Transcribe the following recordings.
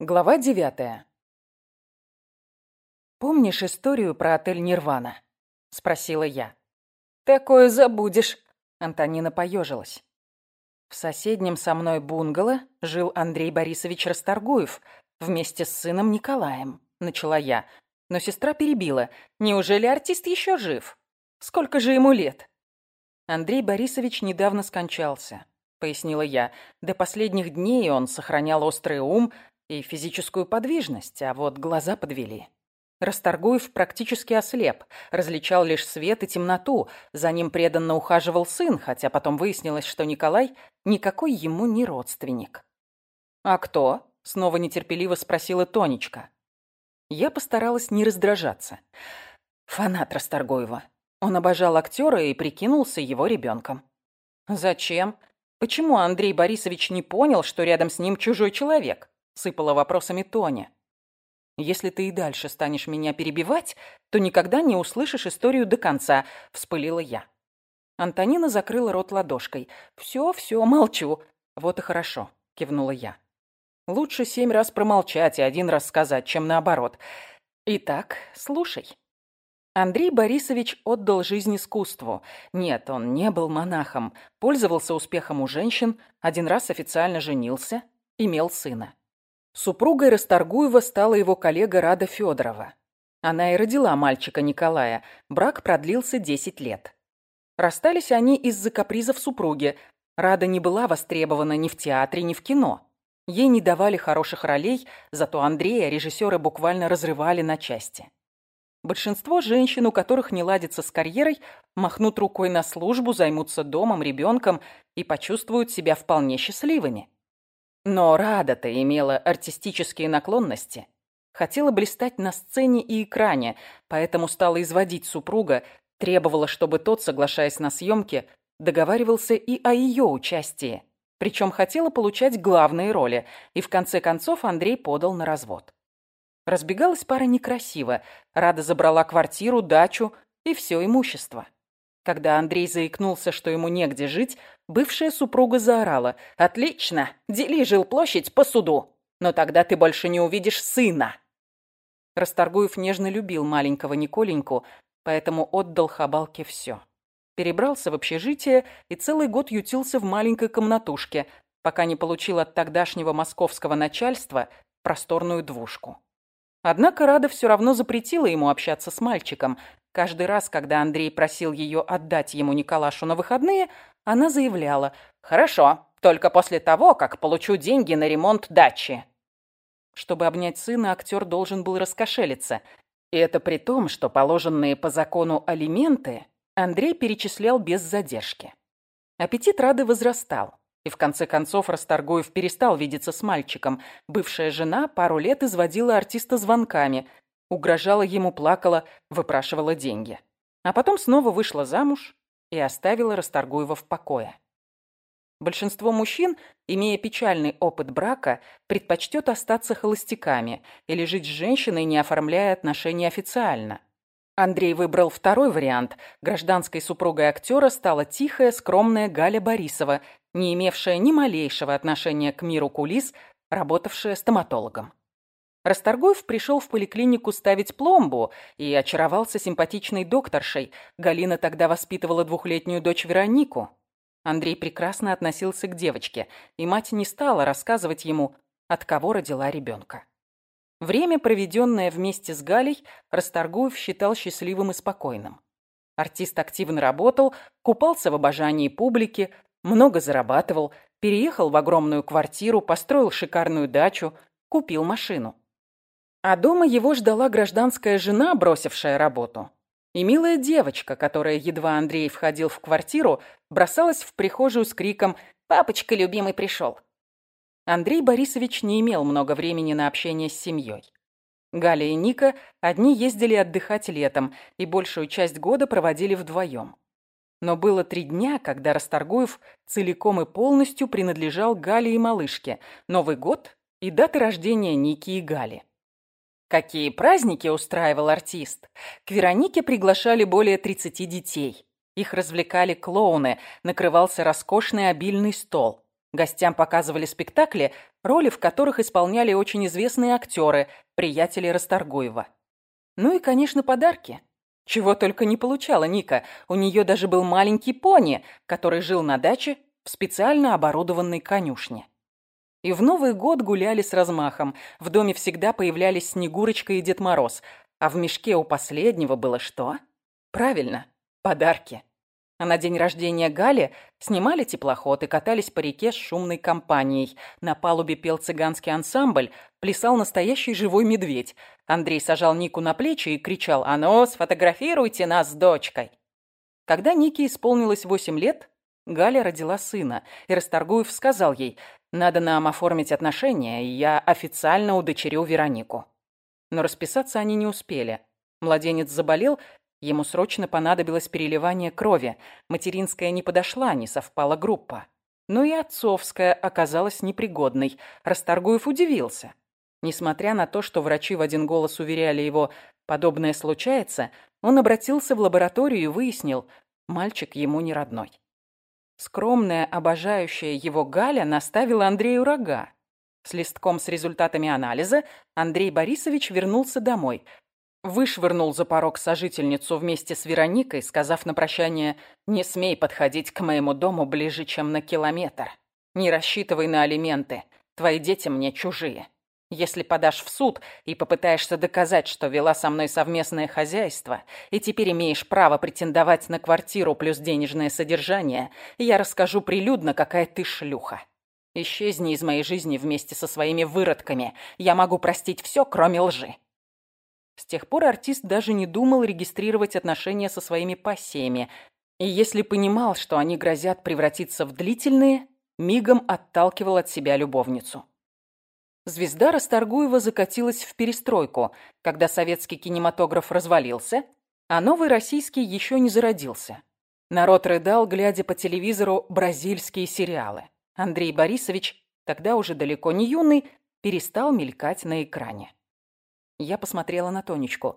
Глава девятая. «Помнишь историю про отель «Нирвана»?» — спросила я. «Такое забудешь», — Антонина поежилась. В соседнем со мной бунгало жил Андрей Борисович Расторгуев вместе с сыном Николаем, начала я. Но сестра перебила. Неужели артист еще жив? Сколько же ему лет? Андрей Борисович недавно скончался, пояснила я. До последних дней он сохранял острый ум, и физическую подвижность, а вот глаза подвели. Расторгуев практически ослеп, различал лишь свет и темноту. За ним преданно ухаживал сын, хотя потом выяснилось, что Николай никакой ему не родственник. «А кто?» — снова нетерпеливо спросила Тонечка. Я постаралась не раздражаться. Фанат Расторгуева. Он обожал актера и прикинулся его ребенком. «Зачем? Почему Андрей Борисович не понял, что рядом с ним чужой человек?» Сыпала вопросами Тоня. «Если ты и дальше станешь меня перебивать, то никогда не услышишь историю до конца», — вспылила я. Антонина закрыла рот ладошкой. «Все, все, молчу». «Вот и хорошо», — кивнула я. «Лучше семь раз промолчать и один раз сказать, чем наоборот. Итак, слушай». Андрей Борисович отдал жизнь искусству. Нет, он не был монахом, пользовался успехом у женщин, один раз официально женился, имел сына. Супругой Расторгуева стала его коллега Рада Федорова. Она и родила мальчика Николая. Брак продлился 10 лет. Расстались они из-за капризов супруги. Рада не была востребована ни в театре, ни в кино. Ей не давали хороших ролей, зато Андрея режиссеры буквально разрывали на части. Большинство женщин, у которых не ладится с карьерой, махнут рукой на службу, займутся домом, ребенком и почувствуют себя вполне счастливыми. Но Рада-то имела артистические наклонности. Хотела блистать на сцене и экране, поэтому стала изводить супруга, требовала, чтобы тот, соглашаясь на съемки, договаривался и о ее участии. Причем хотела получать главные роли, и в конце концов Андрей подал на развод. Разбегалась пара некрасиво. Рада забрала квартиру, дачу и все имущество. Когда Андрей заикнулся, что ему негде жить, бывшая супруга заорала. «Отлично! Дели жилплощадь по суду! Но тогда ты больше не увидишь сына!» Расторгуев нежно любил маленького Николеньку, поэтому отдал Хабалке все. Перебрался в общежитие и целый год ютился в маленькой комнатушке, пока не получил от тогдашнего московского начальства просторную двушку. Однако Рада все равно запретила ему общаться с мальчиком, Каждый раз, когда Андрей просил ее отдать ему Николашу на выходные, она заявляла «Хорошо, только после того, как получу деньги на ремонт дачи». Чтобы обнять сына, актер должен был раскошелиться. И это при том, что положенные по закону алименты Андрей перечислял без задержки. Аппетит Рады возрастал. И в конце концов Расторгуев перестал видеться с мальчиком. Бывшая жена пару лет изводила артиста звонками, угрожала ему, плакала, выпрашивала деньги. А потом снова вышла замуж и оставила Расторгуева в покое. Большинство мужчин, имея печальный опыт брака, предпочтет остаться холостяками или жить с женщиной, не оформляя отношения официально. Андрей выбрал второй вариант. Гражданской супругой актера стала тихая, скромная Галя Борисова, не имевшая ни малейшего отношения к миру кулис, работавшая стоматологом. Расторгуев пришел в поликлинику ставить пломбу и очаровался симпатичной докторшей. Галина тогда воспитывала двухлетнюю дочь Веронику. Андрей прекрасно относился к девочке, и мать не стала рассказывать ему, от кого родила ребенка. Время, проведенное вместе с Галей, Расторгуев считал счастливым и спокойным. Артист активно работал, купался в обожании публики, много зарабатывал, переехал в огромную квартиру, построил шикарную дачу, купил машину. А дома его ждала гражданская жена, бросившая работу. И милая девочка, которая, едва Андрей входил в квартиру, бросалась в прихожую с криком «Папочка, любимый, пришел!». Андрей Борисович не имел много времени на общение с семьей. Галя и Ника одни ездили отдыхать летом и большую часть года проводили вдвоем. Но было три дня, когда Расторгуев целиком и полностью принадлежал Гале и малышке, Новый год и даты рождения Ники и Гали. Какие праздники устраивал артист? К Веронике приглашали более 30 детей. Их развлекали клоуны, накрывался роскошный обильный стол. Гостям показывали спектакли, роли в которых исполняли очень известные актеры, приятели Расторгуева. Ну и, конечно, подарки. Чего только не получала Ника. У нее даже был маленький пони, который жил на даче в специально оборудованной конюшне. И в Новый год гуляли с размахом. В доме всегда появлялись Снегурочка и Дед Мороз. А в мешке у последнего было что? Правильно, подарки. А на день рождения Гали снимали теплоход и катались по реке с шумной компанией. На палубе пел цыганский ансамбль, плясал настоящий живой медведь. Андрей сажал Нику на плечи и кричал «А ну, сфотографируйте нас с дочкой!». Когда Нике исполнилось восемь лет, Галя родила сына, и Расторгуев сказал ей, «Надо нам оформить отношения, и я официально удочерю Веронику». Но расписаться они не успели. Младенец заболел, ему срочно понадобилось переливание крови. Материнская не подошла, не совпала группа. Но и отцовская оказалась непригодной. Расторгуев удивился. Несмотря на то, что врачи в один голос уверяли его, подобное случается, он обратился в лабораторию и выяснил, мальчик ему не родной. Скромная, обожающая его Галя наставила Андрею рога. С листком с результатами анализа Андрей Борисович вернулся домой. Вышвырнул за порог сожительницу вместе с Вероникой, сказав на прощание «Не смей подходить к моему дому ближе, чем на километр. Не рассчитывай на алименты. Твои дети мне чужие». Если подашь в суд и попытаешься доказать, что вела со мной совместное хозяйство, и теперь имеешь право претендовать на квартиру плюс денежное содержание, я расскажу прилюдно, какая ты шлюха. Исчезни из моей жизни вместе со своими выродками. Я могу простить все, кроме лжи. С тех пор артист даже не думал регистрировать отношения со своими пассиями, и если понимал, что они грозят превратиться в длительные, мигом отталкивал от себя любовницу. Звезда Расторгуева закатилась в перестройку, когда советский кинематограф развалился, а новый российский еще не зародился. Народ рыдал, глядя по телевизору бразильские сериалы. Андрей Борисович, тогда уже далеко не юный, перестал мелькать на экране. Я посмотрела на Тонечку.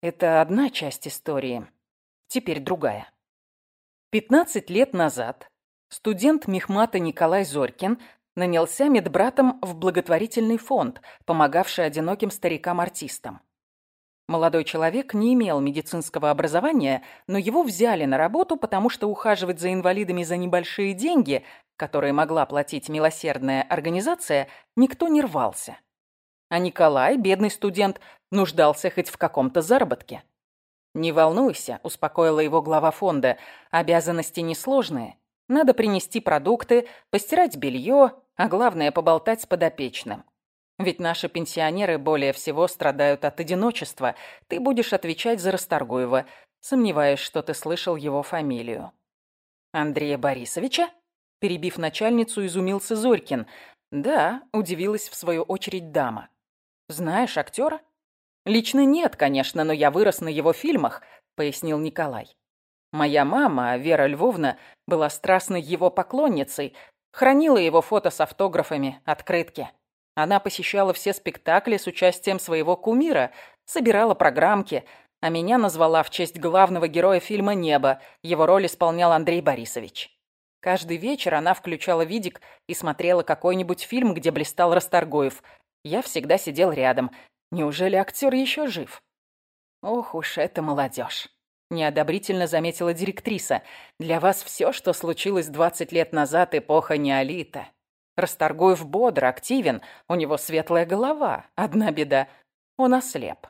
Это одна часть истории, теперь другая. 15 лет назад студент Мехмата Николай Зорькин нанялся медбратом в благотворительный фонд, помогавший одиноким старикам-артистам. Молодой человек не имел медицинского образования, но его взяли на работу, потому что ухаживать за инвалидами за небольшие деньги, которые могла платить милосердная организация, никто не рвался. А Николай, бедный студент, нуждался хоть в каком-то заработке. «Не волнуйся», – успокоила его глава фонда, – «обязанности несложные. Надо принести продукты, постирать белье, а главное поболтать с подопечным. Ведь наши пенсионеры более всего страдают от одиночества. Ты будешь отвечать за Расторгуева. Сомневаюсь, что ты слышал его фамилию. Андрея Борисовича? Перебив начальницу, изумился Зорькин. Да, удивилась в свою очередь дама. Знаешь актера? Лично нет, конечно, но я вырос на его фильмах, пояснил Николай. Моя мама, Вера Львовна, была страстной его поклонницей, Хранила его фото с автографами, открытки. Она посещала все спектакли с участием своего кумира, собирала программки, а меня назвала в честь главного героя фильма «Небо». Его роль исполнял Андрей Борисович. Каждый вечер она включала видик и смотрела какой-нибудь фильм, где блистал Расторгуев. Я всегда сидел рядом. Неужели актер еще жив? Ох уж это молодежь. Неодобрительно заметила директриса. «Для вас все, что случилось 20 лет назад, эпоха неолита. Расторгуев бодр, активен, у него светлая голова. Одна беда – он ослеп».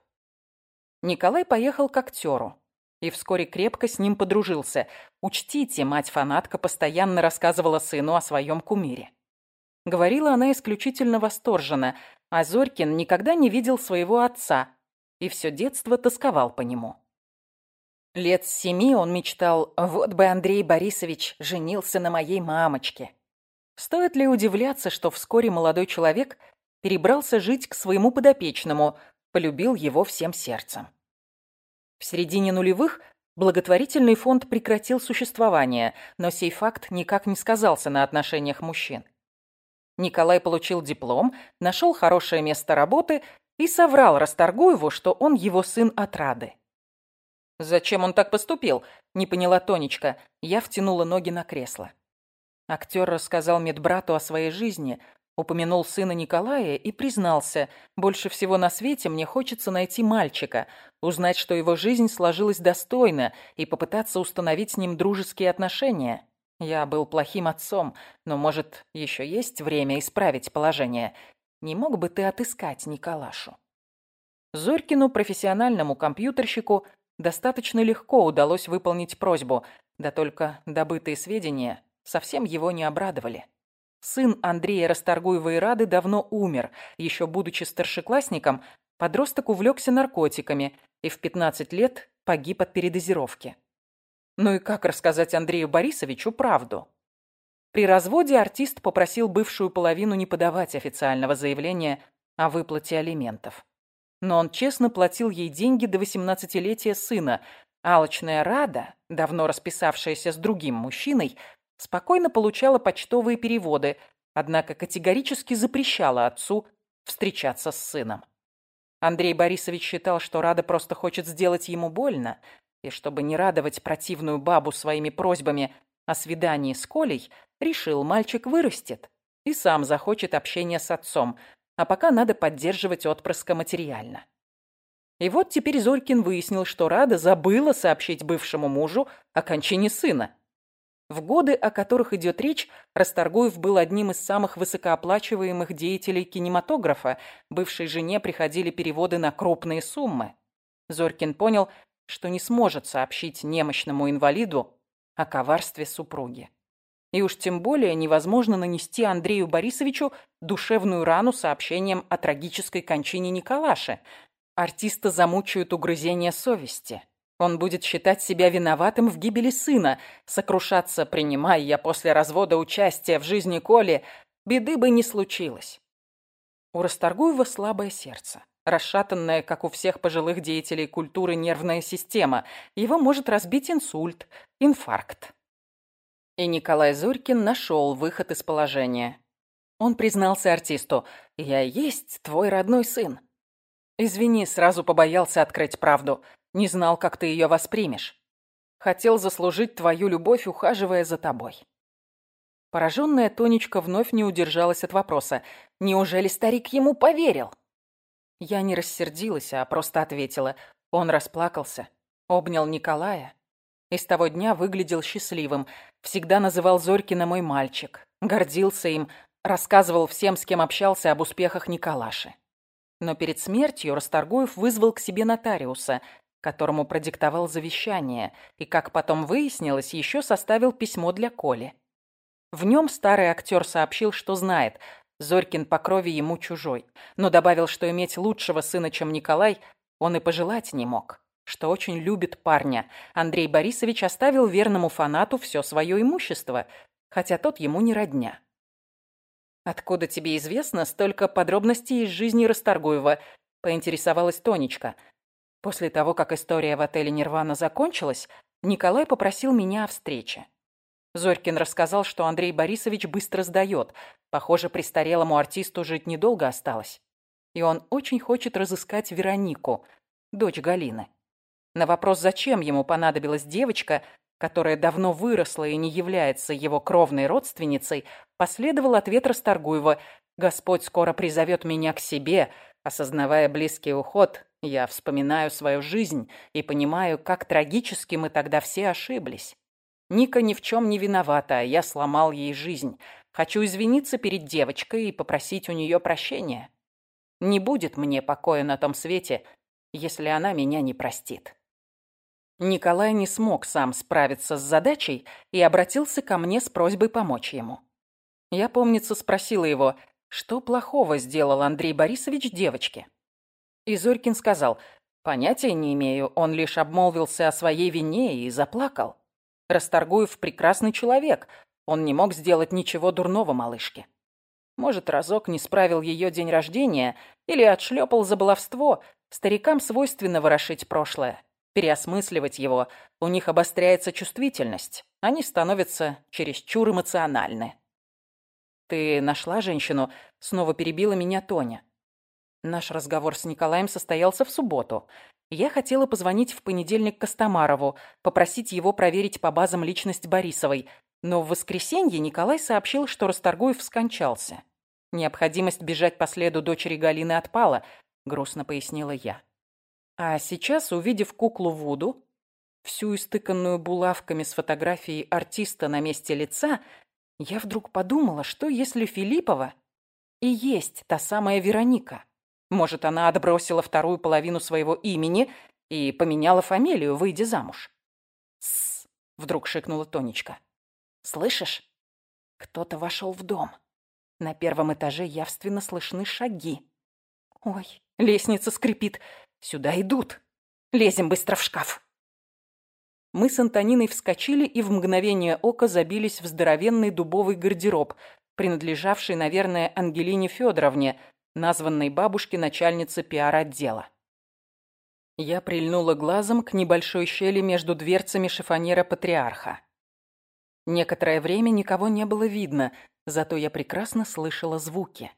Николай поехал к актеру и вскоре крепко с ним подружился. Учтите, мать-фанатка постоянно рассказывала сыну о своем кумире. Говорила она исключительно восторженно, а Зорькин никогда не видел своего отца и все детство тосковал по нему. Лет с семи он мечтал, вот бы Андрей Борисович женился на моей мамочке. Стоит ли удивляться, что вскоре молодой человек перебрался жить к своему подопечному, полюбил его всем сердцем. В середине нулевых благотворительный фонд прекратил существование, но сей факт никак не сказался на отношениях мужчин. Николай получил диплом, нашел хорошее место работы и соврал Расторгуеву, что он его сын от Рады. «Зачем он так поступил?» – не поняла Тонечка. Я втянула ноги на кресло. Актер рассказал медбрату о своей жизни, упомянул сына Николая и признался, больше всего на свете мне хочется найти мальчика, узнать, что его жизнь сложилась достойно и попытаться установить с ним дружеские отношения. Я был плохим отцом, но, может, еще есть время исправить положение. Не мог бы ты отыскать Николашу? Зорькину, профессиональному компьютерщику, достаточно легко удалось выполнить просьбу, да только добытые сведения совсем его не обрадовали. Сын Андрея Расторгуева и Рады давно умер. Еще будучи старшеклассником, подросток увлекся наркотиками и в 15 лет погиб от передозировки. Ну и как рассказать Андрею Борисовичу правду? При разводе артист попросил бывшую половину не подавать официального заявления о выплате алиментов. Но он честно платил ей деньги до 18-летия сына. Алочная Рада, давно расписавшаяся с другим мужчиной, спокойно получала почтовые переводы, однако категорически запрещала отцу встречаться с сыном. Андрей Борисович считал, что Рада просто хочет сделать ему больно, и чтобы не радовать противную бабу своими просьбами о свидании с Колей, решил, мальчик вырастет и сам захочет общения с отцом, а пока надо поддерживать отпрыска материально. И вот теперь Зорькин выяснил, что Рада забыла сообщить бывшему мужу о кончине сына. В годы, о которых идет речь, Расторгуев был одним из самых высокооплачиваемых деятелей кинематографа. Бывшей жене приходили переводы на крупные суммы. Зорькин понял, что не сможет сообщить немощному инвалиду о коварстве супруги. И уж тем более невозможно нанести Андрею Борисовичу душевную рану сообщением о трагической кончине Николаши. Артиста замучают угрызения совести. Он будет считать себя виноватым в гибели сына, сокрушаться, принимая я после развода участие в жизни Коли, беды бы не случилось. У Расторгуева слабое сердце. Расшатанная, как у всех пожилых деятелей культуры, нервная система. Его может разбить инсульт, инфаркт. И Николай Зурькин нашел выход из положения. Он признался артисту «Я есть твой родной сын». «Извини, сразу побоялся открыть правду. Не знал, как ты ее воспримешь. Хотел заслужить твою любовь, ухаживая за тобой». Пораженная Тонечка вновь не удержалась от вопроса. «Неужели старик ему поверил?» Я не рассердилась, а просто ответила. Он расплакался, обнял Николая. И с того дня выглядел счастливым. Всегда называл Зорькина мой мальчик. Гордился им, рассказывал всем, с кем общался об успехах Николаши. Но перед смертью Расторгуев вызвал к себе нотариуса, которому продиктовал завещание, и, как потом выяснилось, еще составил письмо для Коли. В нем старый актер сообщил, что знает, Зорькин по крови ему чужой, но добавил, что иметь лучшего сына, чем Николай, он и пожелать не мог, что очень любит парня. Андрей Борисович оставил верному фанату все свое имущество, хотя тот ему не родня. «Откуда тебе известно столько подробностей из жизни Расторгуева?» – поинтересовалась Тонечка – После того, как история в отеле «Нирвана» закончилась, Николай попросил меня о встрече. Зорькин рассказал, что Андрей Борисович быстро сдает. Похоже, престарелому артисту жить недолго осталось. И он очень хочет разыскать Веронику, дочь Галины. На вопрос, зачем ему понадобилась девочка, которая давно выросла и не является его кровной родственницей, последовал ответ Расторгуева «Господь скоро призовет меня к себе, осознавая близкий уход, я вспоминаю свою жизнь и понимаю, как трагически мы тогда все ошиблись. Ника ни в чем не виновата, а я сломал ей жизнь. Хочу извиниться перед девочкой и попросить у нее прощения. Не будет мне покоя на том свете, если она меня не простит. Николай не смог сам справиться с задачей и обратился ко мне с просьбой помочь ему. Я, помнится, спросила его, что плохого сделал Андрей Борисович девочке. И Зорькин сказал, «Понятия не имею, он лишь обмолвился о своей вине и заплакал. Расторгуев прекрасный человек, он не мог сделать ничего дурного малышке. Может, разок не справил ее день рождения или отшлепал за баловство. Старикам свойственно ворошить прошлое, переосмысливать его. У них обостряется чувствительность. Они становятся чересчур эмоциональны. «Ты нашла женщину?» — снова перебила меня Тоня. Наш разговор с Николаем состоялся в субботу. Я хотела позвонить в понедельник Костомарову, попросить его проверить по базам личность Борисовой, Но в воскресенье Николай сообщил, что Расторгуев скончался. Необходимость бежать по следу дочери Галины отпала, грустно пояснила я. А сейчас, увидев куклу Вуду, всю истыканную булавками с фотографией артиста на месте лица, я вдруг подумала, что если Филиппова и есть та самая Вероника. Может, она отбросила вторую половину своего имени и поменяла фамилию, выйдя замуж. «Тссс!» — вдруг шикнула Тонечка. «Слышишь? Кто-то вошел в дом. На первом этаже явственно слышны шаги. Ой, лестница скрипит. Сюда идут. Лезем быстро в шкаф». Мы с Антониной вскочили и в мгновение ока забились в здоровенный дубовый гардероб, принадлежавший, наверное, Ангелине Федоровне, названной бабушке начальницы пиар-отдела. Я прильнула глазом к небольшой щели между дверцами шифонера патриарха. Некоторое время никого не было видно, зато я прекрасно слышала звуки.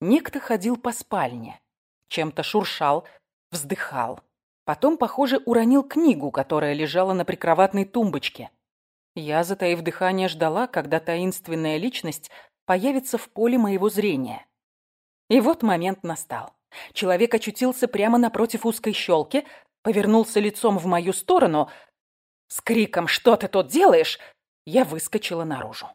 Некто ходил по спальне, чем-то шуршал, вздыхал. Потом, похоже, уронил книгу, которая лежала на прикроватной тумбочке. Я, затаив дыхание, ждала, когда таинственная личность появится в поле моего зрения. И вот момент настал. Человек очутился прямо напротив узкой щелки, повернулся лицом в мою сторону. С криком «Что ты тут делаешь?» я выскочила наружу.